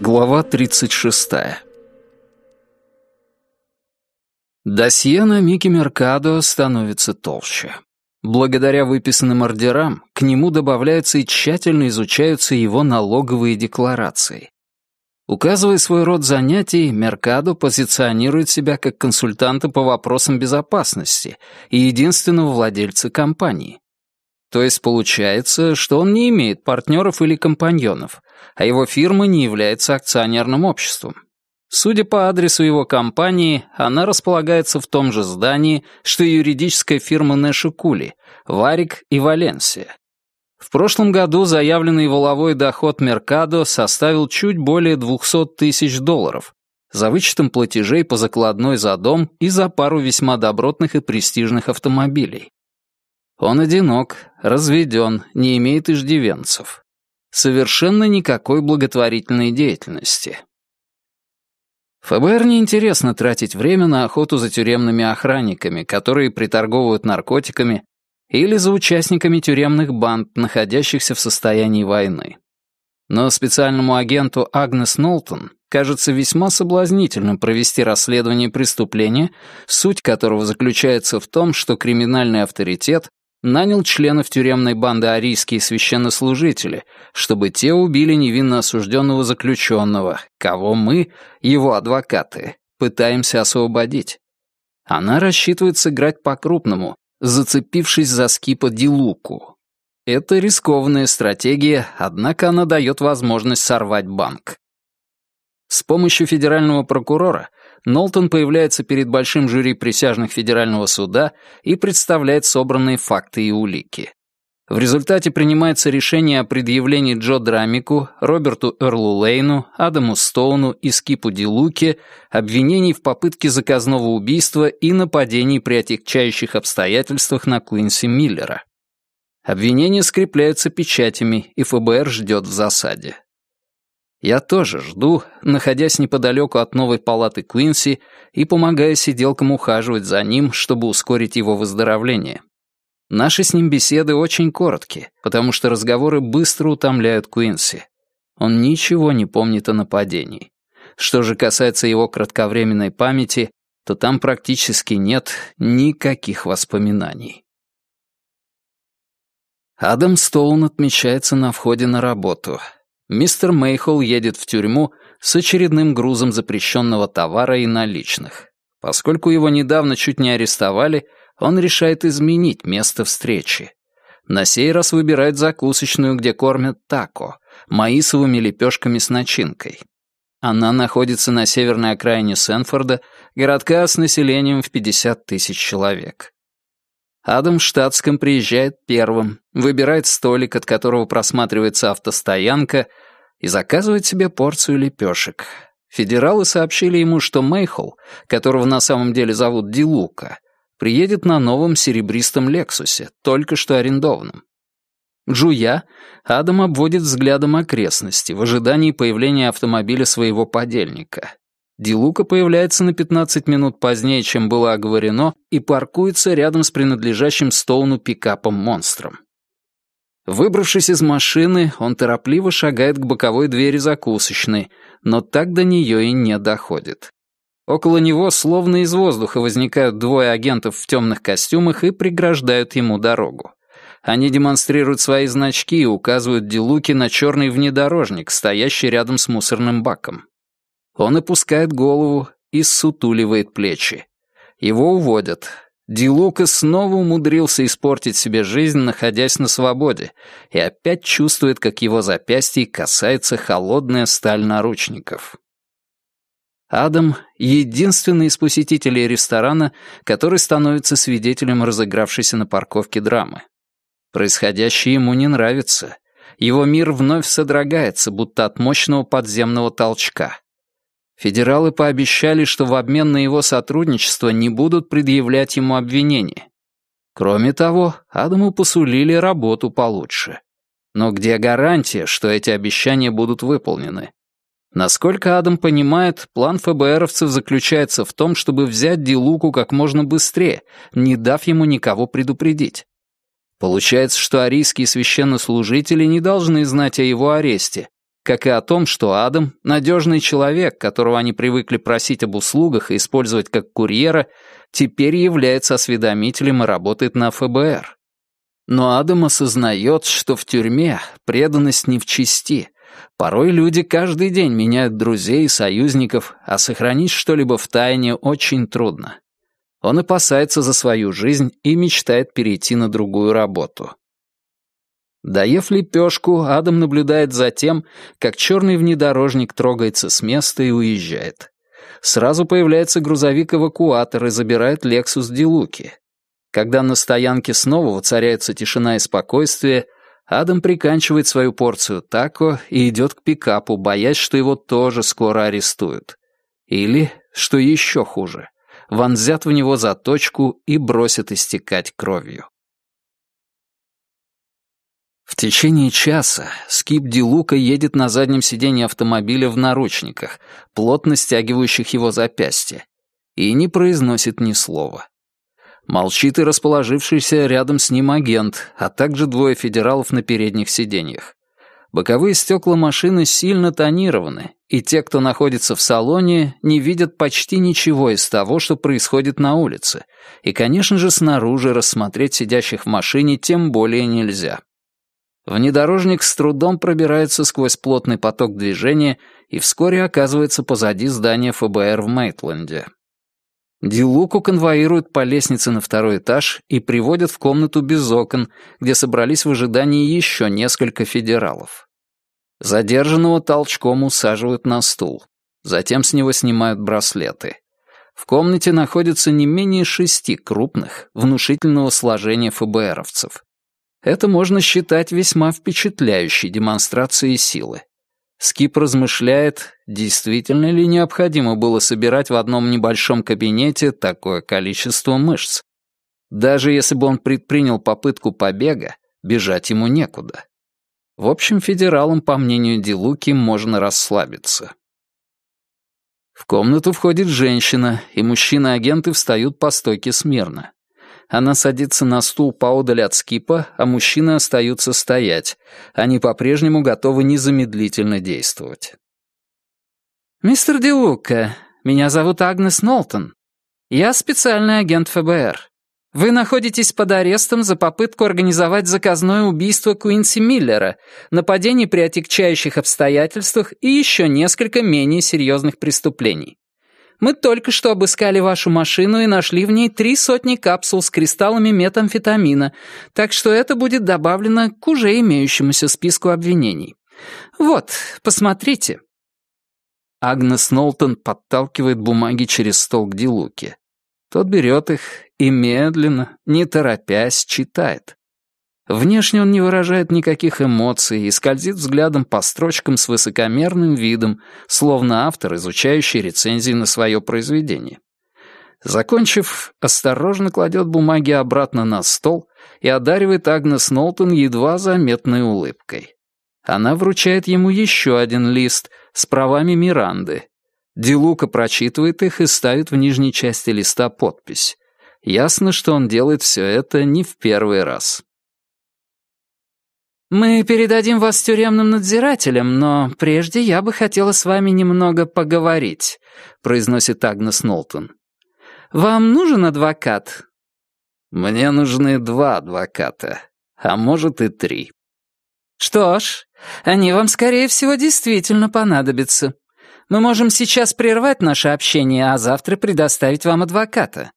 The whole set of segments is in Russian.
Глава 36. Досье на Микки Меркадо становится толще. Благодаря выписанным ордерам к нему добавляются и тщательно изучаются его налоговые декларации. Указывая свой род занятий, Меркадо позиционирует себя как консультанта по вопросам безопасности и единственного владельца компании. То есть получается, что он не имеет партнеров или компаньонов, а его фирма не является акционерным обществом. Судя по адресу его компании, она располагается в том же здании, что и юридическая фирма Нэша Кули, Варик и Валенсия. В прошлом году заявленный воловой доход Меркадо составил чуть более 200 тысяч долларов, за вычетом платежей по закладной за дом и за пару весьма добротных и престижных автомобилей. Он одинок, разведен, не имеет иждивенцев. Совершенно никакой благотворительной деятельности. ФБР неинтересно тратить время на охоту за тюремными охранниками, которые приторговывают наркотиками или за участниками тюремных банд, находящихся в состоянии войны. Но специальному агенту Агнес Нолтон кажется весьма соблазнительным провести расследование преступления, суть которого заключается в том, что криминальный авторитет нанял членов тюремной банды арийские священнослужители, чтобы те убили невинно осужденного заключенного, кого мы, его адвокаты, пытаемся освободить. Она рассчитывает сыграть по-крупному, зацепившись за скипа Дилуку. Это рискованная стратегия, однако она дает возможность сорвать банк. С помощью федерального прокурора Нолтон появляется перед большим жюри присяжных федерального суда и представляет собранные факты и улики. В результате принимается решение о предъявлении Джо Драмику, Роберту Эрлу Лейну, Адаму Стоуну и Скипу Дилуке обвинений в попытке заказного убийства и нападений при отягчающих обстоятельствах на Куинси Миллера. Обвинения скрепляются печатями, и ФБР ждет в засаде. Я тоже жду, находясь неподалеку от новой палаты Куинси и помогая сиделкам ухаживать за ним, чтобы ускорить его выздоровление. Наши с ним беседы очень короткие, потому что разговоры быстро утомляют Куинси. Он ничего не помнит о нападении. Что же касается его кратковременной памяти, то там практически нет никаких воспоминаний. Адам Стоун отмечается на входе на работу. Мистер Мейхол едет в тюрьму с очередным грузом запрещенного товара и наличных. Поскольку его недавно чуть не арестовали, он решает изменить место встречи. На сей раз выбирает закусочную, где кормят тако, маисовыми лепешками с начинкой. Она находится на северной окраине Сенфорда, городка с населением в 50 тысяч человек. Адам в штатском приезжает первым, выбирает столик, от которого просматривается автостоянка, и заказывает себе порцию лепешек. Федералы сообщили ему, что Мейхол, которого на самом деле зовут Дилука, приедет на новом серебристом «Лексусе», только что арендованном. Жуя, Адам обводит взглядом окрестности в ожидании появления автомобиля своего подельника. Дилука появляется на 15 минут позднее, чем было оговорено, и паркуется рядом с принадлежащим Стоуну пикапом-монстром. Выбравшись из машины, он торопливо шагает к боковой двери закусочной, но так до нее и не доходит. Около него словно из воздуха возникают двое агентов в темных костюмах и преграждают ему дорогу. Они демонстрируют свои значки и указывают Дилуки на черный внедорожник, стоящий рядом с мусорным баком. Он опускает голову и сутуливает плечи. Его уводят. Дилука снова умудрился испортить себе жизнь, находясь на свободе, и опять чувствует, как его запястье касается холодная сталь наручников. Адам — единственный из посетителей ресторана, который становится свидетелем разыгравшейся на парковке драмы. Происходящее ему не нравится. Его мир вновь содрогается, будто от мощного подземного толчка. Федералы пообещали, что в обмен на его сотрудничество не будут предъявлять ему обвинения. Кроме того, Адаму посулили работу получше. Но где гарантия, что эти обещания будут выполнены? Насколько Адам понимает, план ФБРовцев заключается в том, чтобы взять Дилуку как можно быстрее, не дав ему никого предупредить. Получается, что арийские священнослужители не должны знать о его аресте, как и о том, что Адам — надежный человек, которого они привыкли просить об услугах и использовать как курьера, теперь является осведомителем и работает на ФБР. Но Адам осознает, что в тюрьме преданность не в чести. Порой люди каждый день меняют друзей и союзников, а сохранить что-либо в тайне очень трудно. Он опасается за свою жизнь и мечтает перейти на другую работу. Доев лепешку, Адам наблюдает за тем, как черный внедорожник трогается с места и уезжает. Сразу появляется грузовик-эвакуатор и забирает Лексус Дилуки. Когда на стоянке снова воцаряется тишина и спокойствие, Адам приканчивает свою порцию тако и идет к пикапу, боясь, что его тоже скоро арестуют. Или, что еще хуже, вонзят в него заточку и бросят истекать кровью. В течение часа Скип Дилука едет на заднем сиденье автомобиля в наручниках, плотно стягивающих его запястье, и не произносит ни слова. Молчит и расположившийся рядом с ним агент, а также двое федералов на передних сиденьях. Боковые стекла машины сильно тонированы, и те, кто находится в салоне, не видят почти ничего из того, что происходит на улице, и, конечно же, снаружи рассмотреть сидящих в машине тем более нельзя. Внедорожник с трудом пробирается сквозь плотный поток движения и вскоре оказывается позади здания ФБР в Мейтленде. Дилуку конвоируют по лестнице на второй этаж и приводят в комнату без окон, где собрались в ожидании еще несколько федералов. Задержанного толчком усаживают на стул. Затем с него снимают браслеты. В комнате находится не менее шести крупных, внушительного сложения ФБРовцев. Это можно считать весьма впечатляющей демонстрацией силы. Скип размышляет, действительно ли необходимо было собирать в одном небольшом кабинете такое количество мышц. Даже если бы он предпринял попытку побега, бежать ему некуда. В общем, федералам, по мнению Дилуки, можно расслабиться. В комнату входит женщина, и мужчины-агенты встают по стойке смирно. Она садится на стул поодаль от скипа, а мужчины остаются стоять. Они по-прежнему готовы незамедлительно действовать. «Мистер Дилука, меня зовут Агнес Нолтон. Я специальный агент ФБР. Вы находитесь под арестом за попытку организовать заказное убийство Куинси Миллера, нападение при отягчающих обстоятельствах и еще несколько менее серьезных преступлений. Мы только что обыскали вашу машину и нашли в ней три сотни капсул с кристаллами метамфетамина, так что это будет добавлено к уже имеющемуся списку обвинений. Вот, посмотрите». Агнес Нолтон подталкивает бумаги через стол к Дилуке. Тот берет их и медленно, не торопясь, читает. Внешне он не выражает никаких эмоций и скользит взглядом по строчкам с высокомерным видом, словно автор, изучающий рецензии на свое произведение. Закончив, осторожно кладет бумаги обратно на стол и одаривает Агнес Нолтон едва заметной улыбкой. Она вручает ему еще один лист с правами Миранды. Дилука прочитывает их и ставит в нижней части листа подпись. Ясно, что он делает все это не в первый раз. «Мы передадим вас тюремным надзирателям, но прежде я бы хотела с вами немного поговорить», — произносит Агнес Нолтон. «Вам нужен адвокат?» «Мне нужны два адвоката, а может и три». «Что ж, они вам, скорее всего, действительно понадобятся. Мы можем сейчас прервать наше общение, а завтра предоставить вам адвоката.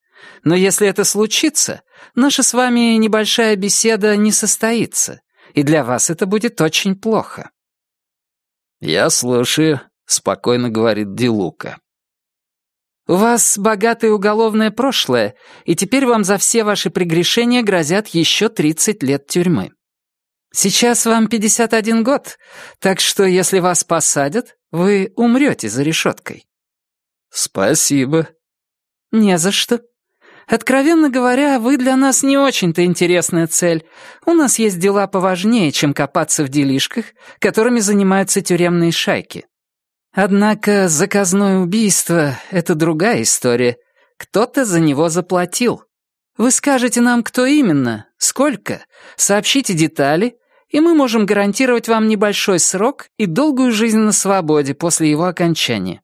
Но если это случится, наша с вами небольшая беседа не состоится и для вас это будет очень плохо». «Я слушаю», — спокойно говорит Дилука. «У вас богатое уголовное прошлое, и теперь вам за все ваши прегрешения грозят еще 30 лет тюрьмы. Сейчас вам 51 год, так что если вас посадят, вы умрете за решеткой». «Спасибо». «Не за что», Откровенно говоря, вы для нас не очень-то интересная цель. У нас есть дела поважнее, чем копаться в делишках, которыми занимаются тюремные шайки. Однако заказное убийство — это другая история. Кто-то за него заплатил. Вы скажете нам, кто именно, сколько, сообщите детали, и мы можем гарантировать вам небольшой срок и долгую жизнь на свободе после его окончания.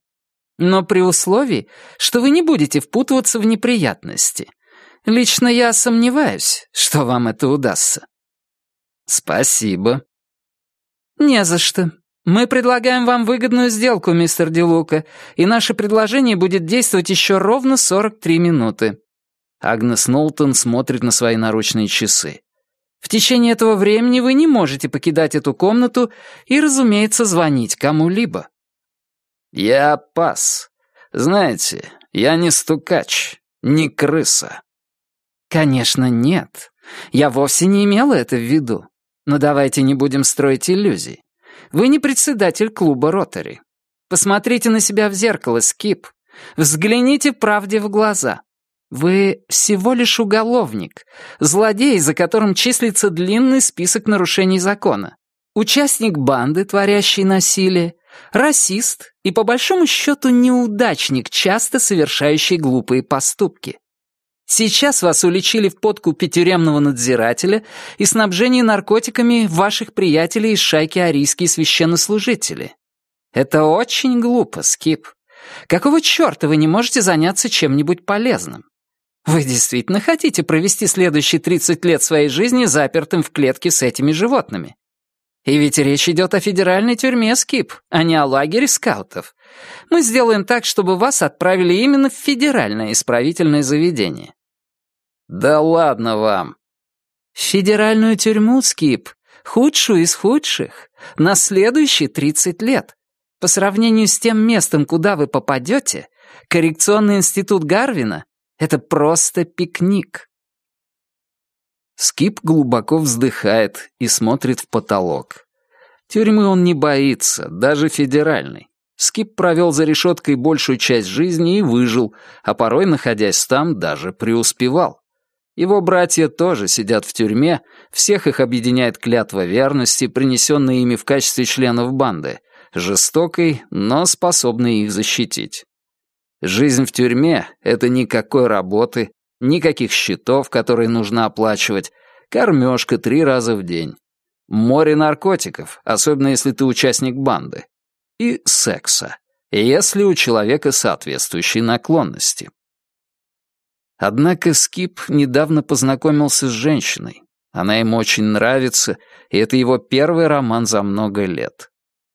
Но при условии, что вы не будете впутываться в неприятности. Лично я сомневаюсь, что вам это удастся. Спасибо. Не за что. Мы предлагаем вам выгодную сделку, мистер Делука, и наше предложение будет действовать еще ровно 43 минуты. Агнес Нолтон смотрит на свои наручные часы. В течение этого времени вы не можете покидать эту комнату и, разумеется, звонить кому-либо. Я пас. Знаете, я не стукач, не крыса. Конечно, нет. Я вовсе не имела это в виду. Но давайте не будем строить иллюзий. Вы не председатель клуба Ротари. Посмотрите на себя в зеркало, Скип. Взгляните правде в глаза. Вы всего лишь уголовник, злодей, за которым числится длинный список нарушений закона, участник банды, творящей насилие, расист и, по большому счету, неудачник, часто совершающий глупые поступки. Сейчас вас уличили в подкупе тюремного надзирателя и снабжении наркотиками ваших приятелей из шайки арийские священнослужители. Это очень глупо, Скип. Какого черта вы не можете заняться чем-нибудь полезным? Вы действительно хотите провести следующие 30 лет своей жизни запертым в клетке с этими животными? И ведь речь идет о федеральной тюрьме Скип, а не о лагере скаутов. Мы сделаем так, чтобы вас отправили именно в федеральное исправительное заведение. «Да ладно вам!» «Федеральную тюрьму, Скип, худшую из худших, на следующие 30 лет. По сравнению с тем местом, куда вы попадете, коррекционный институт Гарвина — это просто пикник». Скип глубоко вздыхает и смотрит в потолок. Тюрьмы он не боится, даже федеральной. Скип провел за решеткой большую часть жизни и выжил, а порой, находясь там, даже преуспевал. Его братья тоже сидят в тюрьме, всех их объединяет клятва верности, принесенная ими в качестве членов банды, жестокой, но способной их защитить. Жизнь в тюрьме — это никакой работы, никаких счетов, которые нужно оплачивать, кормежка три раза в день, море наркотиков, особенно если ты участник банды, и секса, если у человека соответствующие наклонности. Однако Скип недавно познакомился с женщиной. Она ему очень нравится, и это его первый роман за много лет.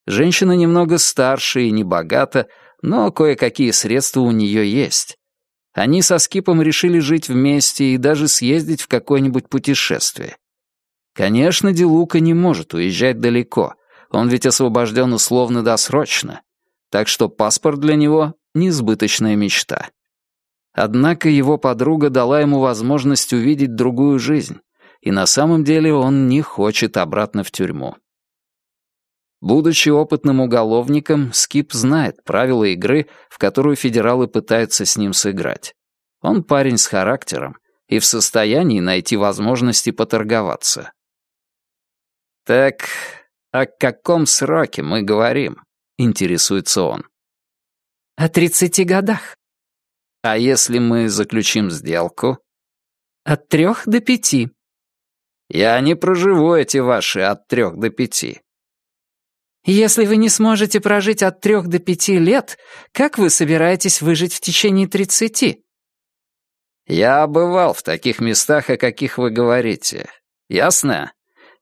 Женщина немного старше и небогата, но кое-какие средства у нее есть. Они со Скипом решили жить вместе и даже съездить в какое-нибудь путешествие. Конечно, Дилука не может уезжать далеко, он ведь освобожден условно-досрочно, так что паспорт для него — несбыточная мечта. Однако его подруга дала ему возможность увидеть другую жизнь, и на самом деле он не хочет обратно в тюрьму. Будучи опытным уголовником, Скип знает правила игры, в которую федералы пытаются с ним сыграть. Он парень с характером и в состоянии найти возможности поторговаться. «Так о каком сроке мы говорим?» — интересуется он. «О тридцати годах», а если мы заключим сделку? От трех до пяти. Я не проживу эти ваши от трех до пяти. Если вы не сможете прожить от трех до пяти лет, как вы собираетесь выжить в течение тридцати? Я бывал в таких местах, о каких вы говорите. Ясно?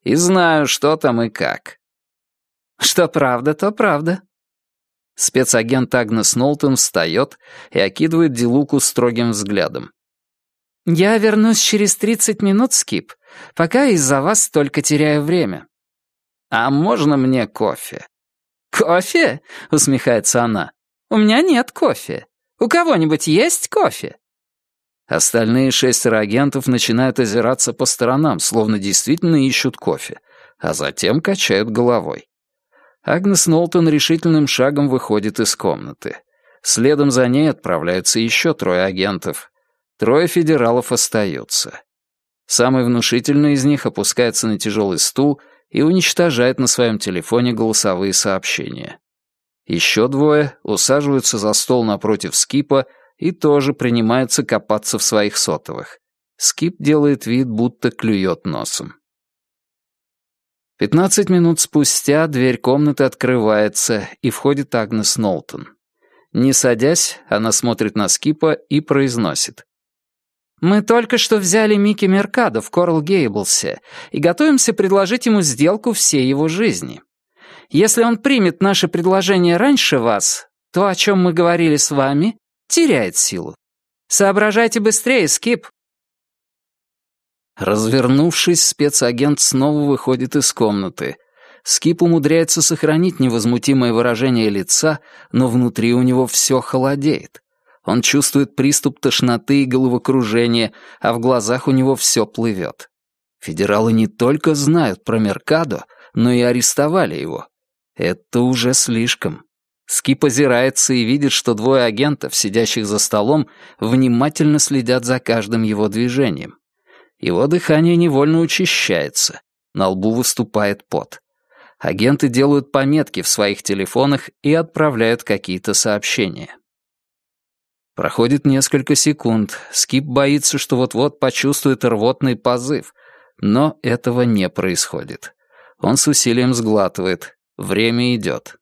И знаю, что там и как. Что правда, то правда. Спецагент Агнес Нолтон встает и окидывает Дилуку строгим взглядом. «Я вернусь через тридцать минут, Скип, пока из-за вас только теряю время». «А можно мне кофе?» «Кофе?» — усмехается она. «У меня нет кофе. У кого-нибудь есть кофе?» Остальные шестеро агентов начинают озираться по сторонам, словно действительно ищут кофе, а затем качают головой. Агнес Нолтон решительным шагом выходит из комнаты. Следом за ней отправляются еще трое агентов. Трое федералов остаются. Самый внушительный из них опускается на тяжелый стул и уничтожает на своем телефоне голосовые сообщения. Еще двое усаживаются за стол напротив скипа и тоже принимаются копаться в своих сотовых. Скип делает вид, будто клюет носом. Пятнадцать минут спустя дверь комнаты открывается, и входит Агнес Нолтон. Не садясь, она смотрит на Скипа и произносит. «Мы только что взяли Микки Меркадо в Корл Гейблсе и готовимся предложить ему сделку всей его жизни. Если он примет наше предложение раньше вас, то, о чем мы говорили с вами, теряет силу. Соображайте быстрее, Скип». Развернувшись, спецагент снова выходит из комнаты. Скип умудряется сохранить невозмутимое выражение лица, но внутри у него все холодеет. Он чувствует приступ тошноты и головокружения, а в глазах у него все плывет. Федералы не только знают про Меркадо, но и арестовали его. Это уже слишком. Скип озирается и видит, что двое агентов, сидящих за столом, внимательно следят за каждым его движением. Его дыхание невольно учащается, на лбу выступает пот. Агенты делают пометки в своих телефонах и отправляют какие-то сообщения. Проходит несколько секунд. Скип боится, что вот-вот почувствует рвотный позыв, но этого не происходит. Он с усилием сглатывает. Время идет.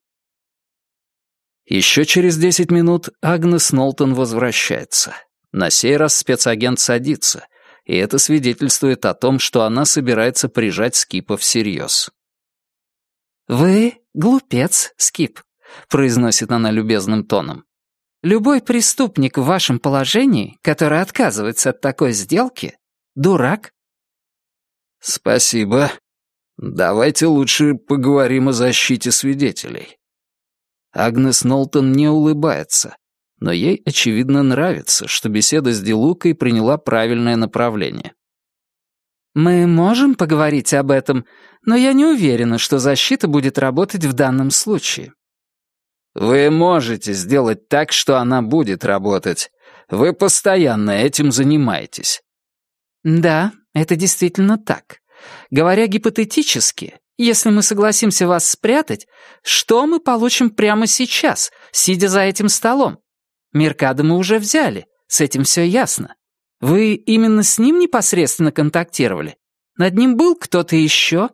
Еще через десять минут Агнес Нолтон возвращается. На сей раз спецагент садится, и это свидетельствует о том, что она собирается прижать Скипа всерьез. «Вы глупец, Скип», — произносит она любезным тоном. «Любой преступник в вашем положении, который отказывается от такой сделки, дурак». «Спасибо. Давайте лучше поговорим о защите свидетелей». Агнес Нолтон не улыбается, но ей, очевидно, нравится, что беседа с Дилукой приняла правильное направление. «Мы можем поговорить об этом, но я не уверена, что защита будет работать в данном случае». «Вы можете сделать так, что она будет работать. Вы постоянно этим занимаетесь». «Да, это действительно так. Говоря гипотетически, если мы согласимся вас спрятать, что мы получим прямо сейчас, сидя за этим столом? Меркадо мы уже взяли, с этим все ясно. Вы именно с ним непосредственно контактировали? Над ним был кто-то еще?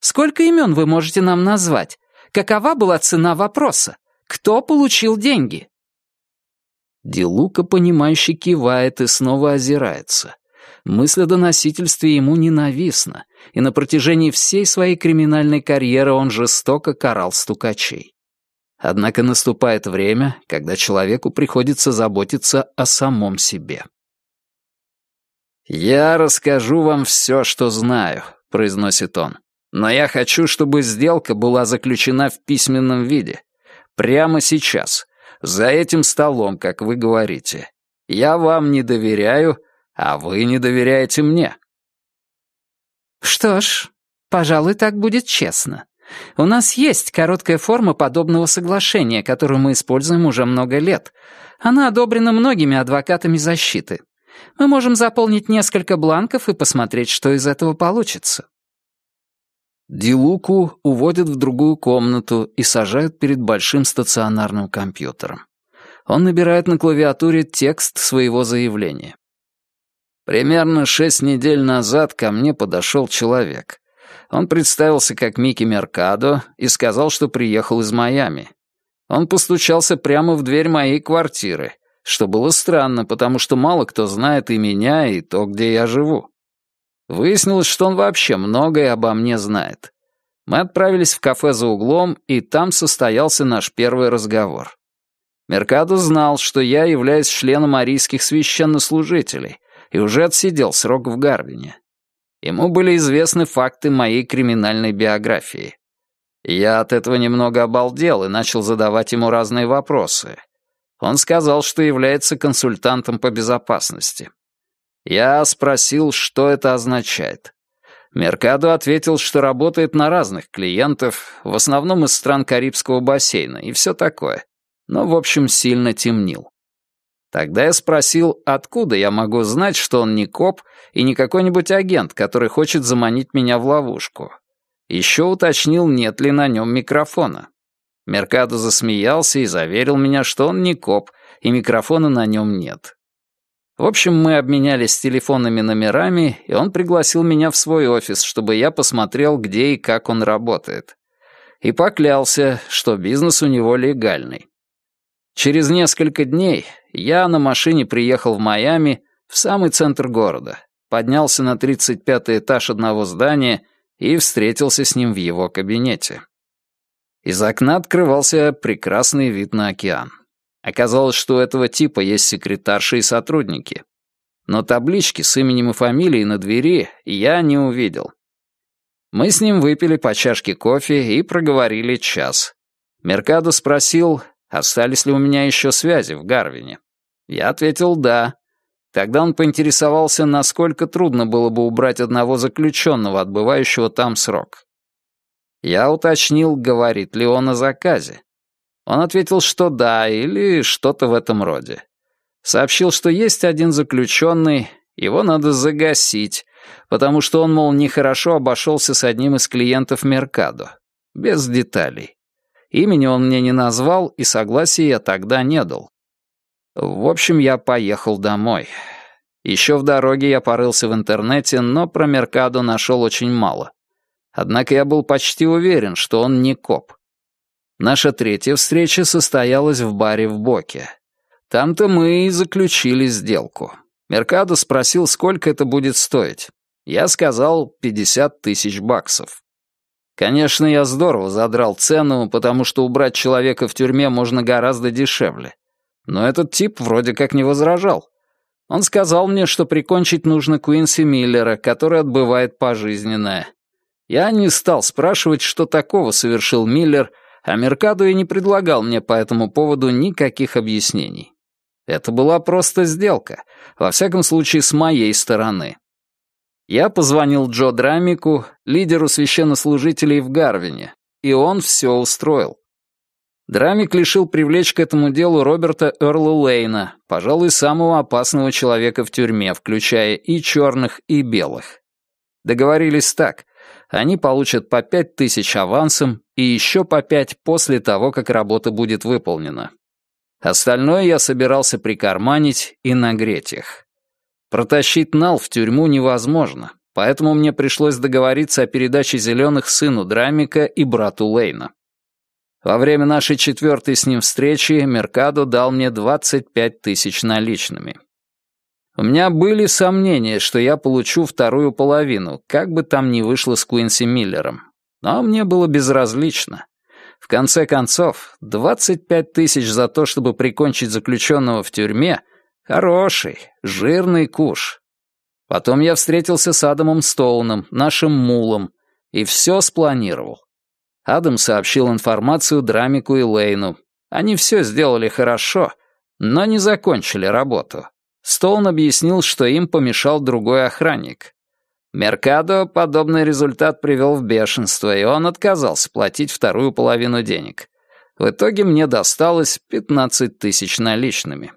Сколько имен вы можете нам назвать? Какова была цена вопроса? Кто получил деньги?» Дилука, понимающе кивает и снова озирается. Мысль о доносительстве ему ненавистна, и на протяжении всей своей криминальной карьеры он жестоко карал стукачей. Однако наступает время, когда человеку приходится заботиться о самом себе. «Я расскажу вам все, что знаю», — произносит он. «Но я хочу, чтобы сделка была заключена в письменном виде. Прямо сейчас. За этим столом, как вы говорите. Я вам не доверяю, а вы не доверяете мне». «Что ж, пожалуй, так будет честно. У нас есть короткая форма подобного соглашения, которую мы используем уже много лет. Она одобрена многими адвокатами защиты. Мы можем заполнить несколько бланков и посмотреть, что из этого получится». Дилуку уводят в другую комнату и сажают перед большим стационарным компьютером. Он набирает на клавиатуре текст своего заявления. Примерно шесть недель назад ко мне подошел человек. Он представился как Микки Меркадо и сказал, что приехал из Майами. Он постучался прямо в дверь моей квартиры, что было странно, потому что мало кто знает и меня, и то, где я живу. Выяснилось, что он вообще многое обо мне знает. Мы отправились в кафе за углом, и там состоялся наш первый разговор. Меркадо знал, что я являюсь членом арийских священнослужителей и уже отсидел срок в Гарвине. Ему были известны факты моей криминальной биографии. Я от этого немного обалдел и начал задавать ему разные вопросы. Он сказал, что является консультантом по безопасности. Я спросил, что это означает. Меркадо ответил, что работает на разных клиентов, в основном из стран Карибского бассейна и все такое, но, в общем, сильно темнил. Тогда я спросил, откуда я могу знать, что он не коп и не какой-нибудь агент, который хочет заманить меня в ловушку. Еще уточнил, нет ли на нем микрофона. Меркадо засмеялся и заверил меня, что он не коп, и микрофона на нем нет. В общем, мы обменялись телефонными номерами, и он пригласил меня в свой офис, чтобы я посмотрел, где и как он работает. И поклялся, что бизнес у него легальный. Через несколько дней я на машине приехал в Майами, в самый центр города, поднялся на 35-й этаж одного здания и встретился с ним в его кабинете. Из окна открывался прекрасный вид на океан. Оказалось, что у этого типа есть секретарши и сотрудники. Но таблички с именем и фамилией на двери я не увидел. Мы с ним выпили по чашке кофе и проговорили час. Меркадо спросил, остались ли у меня еще связи в Гарвине. Я ответил «да». Тогда он поинтересовался, насколько трудно было бы убрать одного заключенного, отбывающего там срок. Я уточнил, говорит ли он о заказе. Он ответил, что да, или что-то в этом роде. Сообщил, что есть один заключенный, его надо загасить, потому что он, мол, нехорошо обошелся с одним из клиентов Меркадо. Без деталей. Имени он мне не назвал, и согласия я тогда не дал. В общем, я поехал домой. Еще в дороге я порылся в интернете, но про Меркадо нашел очень мало. Однако я был почти уверен, что он не коп. Наша третья встреча состоялась в баре в Боке. Там-то мы и заключили сделку. Меркадо спросил, сколько это будет стоить. Я сказал 50 тысяч баксов. Конечно, я здорово задрал цену, потому что убрать человека в тюрьме можно гораздо дешевле. Но этот тип вроде как не возражал. Он сказал мне, что прикончить нужно Куинси Миллера, который отбывает пожизненное. Я не стал спрашивать, что такого совершил Миллер, а Меркадо и не предлагал мне по этому поводу никаких объяснений. Это была просто сделка, во всяком случае с моей стороны. Я позвонил Джо Драмику, лидеру священнослужителей в Гарвине, и он все устроил. Драмик лишил привлечь к этому делу Роберта Эрла Лейна, пожалуй, самого опасного человека в тюрьме, включая и черных, и белых. Договорились так. Они получат по пять тысяч авансом и еще по пять после того, как работа будет выполнена. Остальное я собирался прикарманить и нагреть их. Протащить Нал в тюрьму невозможно, поэтому мне пришлось договориться о передаче зеленых сыну Драмика и брату Лейна. Во время нашей четвертой с ним встречи Меркадо дал мне 25 тысяч наличными. У меня были сомнения, что я получу вторую половину, как бы там ни вышло с Куинси Миллером. Но мне было безразлично. В конце концов, 25 тысяч за то, чтобы прикончить заключенного в тюрьме — хороший, жирный куш. Потом я встретился с Адамом Стоуном, нашим мулом, и все спланировал. Адам сообщил информацию Драмику и Лейну. Они все сделали хорошо, но не закончили работу. Стоун объяснил, что им помешал другой охранник. Меркадо подобный результат привел в бешенство, и он отказался платить вторую половину денег. В итоге мне досталось 15 тысяч наличными.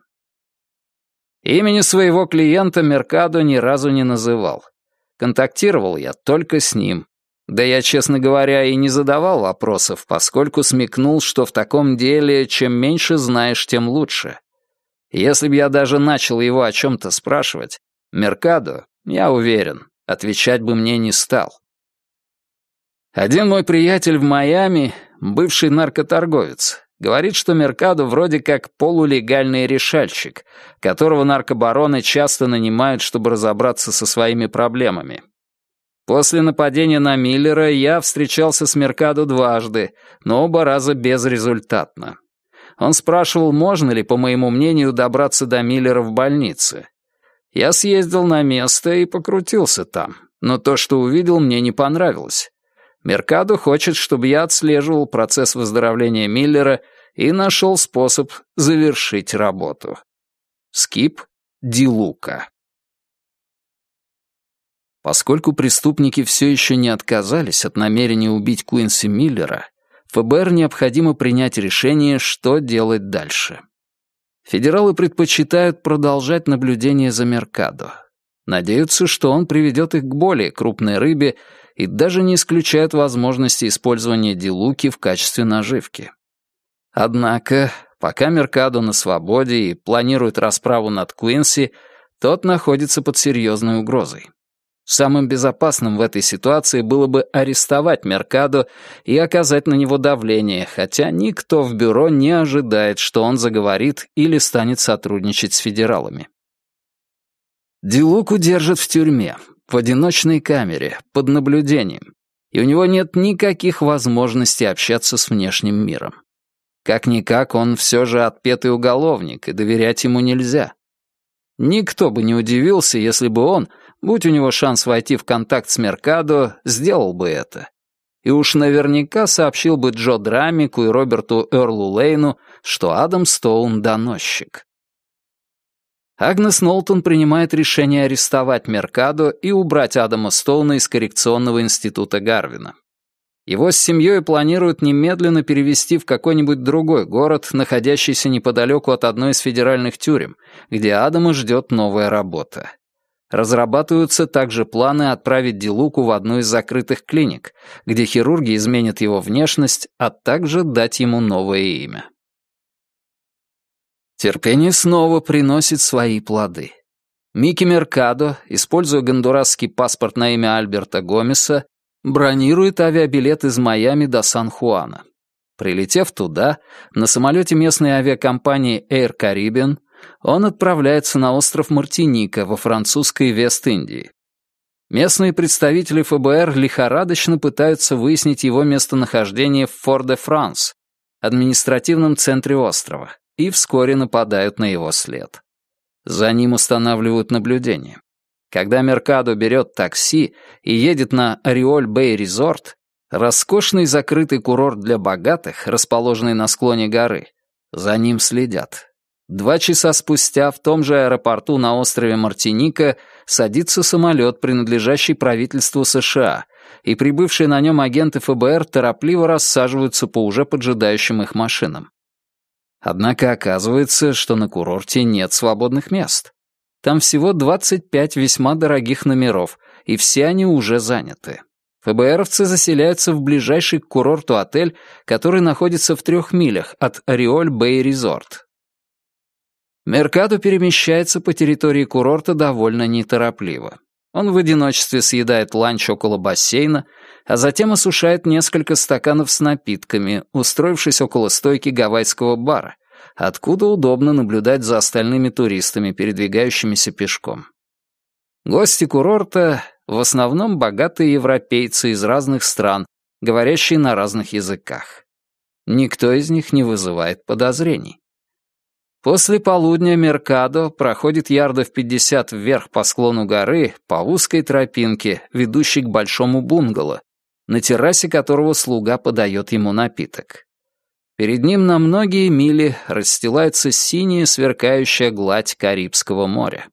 Имени своего клиента Меркадо ни разу не называл. Контактировал я только с ним. Да я, честно говоря, и не задавал вопросов, поскольку смекнул, что в таком деле чем меньше знаешь, тем лучше. Если бы я даже начал его о чем-то спрашивать, Меркадо, я уверен, отвечать бы мне не стал. Один мой приятель в Майами, бывший наркоторговец, говорит, что Меркадо вроде как полулегальный решальщик, которого наркобароны часто нанимают, чтобы разобраться со своими проблемами. После нападения на Миллера я встречался с Меркадо дважды, но оба раза безрезультатно. Он спрашивал, можно ли, по моему мнению, добраться до Миллера в больнице. Я съездил на место и покрутился там, но то, что увидел, мне не понравилось. Меркадо хочет, чтобы я отслеживал процесс выздоровления Миллера и нашел способ завершить работу. Скип Дилука. Поскольку преступники все еще не отказались от намерения убить Куинси Миллера, ФБР необходимо принять решение, что делать дальше. Федералы предпочитают продолжать наблюдение за Меркадо. Надеются, что он приведет их к более крупной рыбе и даже не исключают возможности использования дилуки в качестве наживки. Однако, пока Меркадо на свободе и планирует расправу над Куинси, Тот находится под серьезной угрозой. Самым безопасным в этой ситуации было бы арестовать Меркадо и оказать на него давление, хотя никто в бюро не ожидает, что он заговорит или станет сотрудничать с федералами. Дилуку держат в тюрьме, в одиночной камере, под наблюдением, и у него нет никаких возможностей общаться с внешним миром. Как-никак он все же отпетый уголовник, и доверять ему нельзя. Никто бы не удивился, если бы он, будь у него шанс войти в контакт с Меркадо, сделал бы это. И уж наверняка сообщил бы Джо Драмику и Роберту Эрлу Лейну, что Адам Стоун — доносчик. Агнес Нолтон принимает решение арестовать Меркадо и убрать Адама Стоуна из коррекционного института Гарвина. Его с семьей планируют немедленно перевести в какой-нибудь другой город, находящийся неподалеку от одной из федеральных тюрем, где Адама ждет новая работа. Разрабатываются также планы отправить Дилуку в одну из закрытых клиник, где хирурги изменят его внешность, а также дать ему новое имя. Терпение снова приносит свои плоды. Микки Меркадо, используя гондурасский паспорт на имя Альберта Гомеса, бронирует авиабилет из Майами до Сан-Хуана. Прилетев туда, на самолете местной авиакомпании Air Caribbean, он отправляется на остров Мартиника во французской Вест-Индии. Местные представители ФБР лихорадочно пытаются выяснить его местонахождение в Фор-де-Франс, административном центре острова, и вскоре нападают на его след. За ним устанавливают наблюдение. Когда Меркадо берет такси и едет на Ореоль Бэй Резорт, роскошный закрытый курорт для богатых, расположенный на склоне горы, за ним следят. Два часа спустя в том же аэропорту на острове Мартиника садится самолет, принадлежащий правительству США, и прибывшие на нем агенты ФБР торопливо рассаживаются по уже поджидающим их машинам. Однако оказывается, что на курорте нет свободных мест. Там всего 25 весьма дорогих номеров, и все они уже заняты. ФБРовцы заселяются в ближайший к курорту отель, который находится в трех милях от Ореоль Бэй Резорт. Меркадо перемещается по территории курорта довольно неторопливо. Он в одиночестве съедает ланч около бассейна, а затем осушает несколько стаканов с напитками, устроившись около стойки гавайского бара, откуда удобно наблюдать за остальными туристами, передвигающимися пешком. Гости курорта — в основном богатые европейцы из разных стран, говорящие на разных языках. Никто из них не вызывает подозрений. После полудня Меркадо проходит ярдов 50 вверх по склону горы по узкой тропинке, ведущей к большому бунгало, на террасе которого слуга подает ему напиток. Перед ним на многие мили расстилается синяя сверкающая гладь Карибского моря.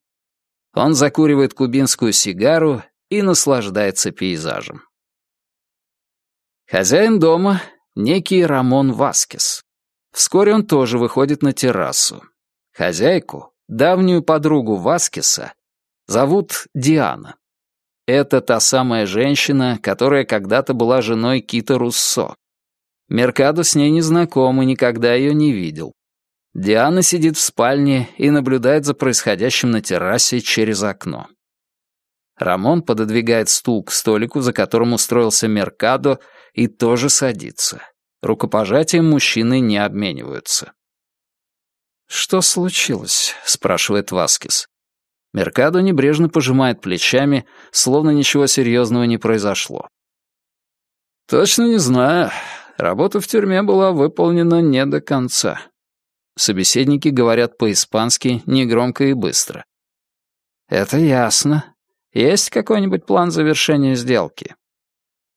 Он закуривает кубинскую сигару и наслаждается пейзажем. Хозяин дома — некий Рамон Васкес. Вскоре он тоже выходит на террасу. Хозяйку, давнюю подругу Васкеса, зовут Диана. Это та самая женщина, которая когда-то была женой Кита Руссо. Меркадо с ней не знаком и никогда ее не видел. Диана сидит в спальне и наблюдает за происходящим на террасе через окно. Рамон пододвигает стул к столику, за которым устроился Меркадо, и тоже садится. Рукопожатием мужчины не обмениваются. «Что случилось?» — спрашивает Васкис. Меркадо небрежно пожимает плечами, словно ничего серьезного не произошло. «Точно не знаю. Работа в тюрьме была выполнена не до конца. Собеседники говорят по-испански негромко и быстро. «Это ясно. Есть какой-нибудь план завершения сделки?»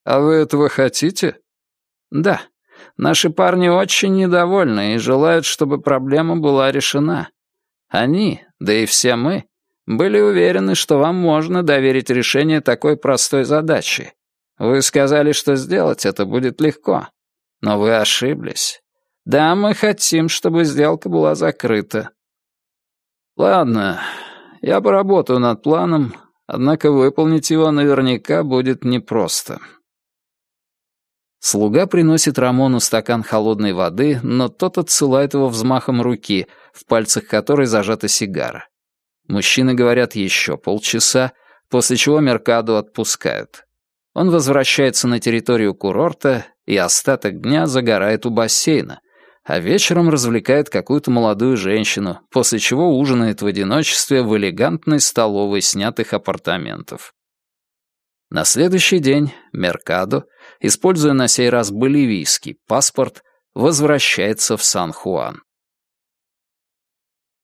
«А вы этого хотите?» «Да. Наши парни очень недовольны и желают, чтобы проблема была решена. Они, да и все мы, были уверены, что вам можно доверить решение такой простой задачи. Вы сказали, что сделать это будет легко. Но вы ошиблись. Да, мы хотим, чтобы сделка была закрыта. Ладно, я поработаю над планом, однако выполнить его наверняка будет непросто. Слуга приносит Рамону стакан холодной воды, но тот отсылает его взмахом руки, в пальцах которой зажата сигара. Мужчины говорят еще полчаса, после чего Меркаду отпускают. Он возвращается на территорию курорта и остаток дня загорает у бассейна, а вечером развлекает какую-то молодую женщину, после чего ужинает в одиночестве в элегантной столовой снятых апартаментов. На следующий день Меркадо, используя на сей раз боливийский паспорт, возвращается в Сан-Хуан.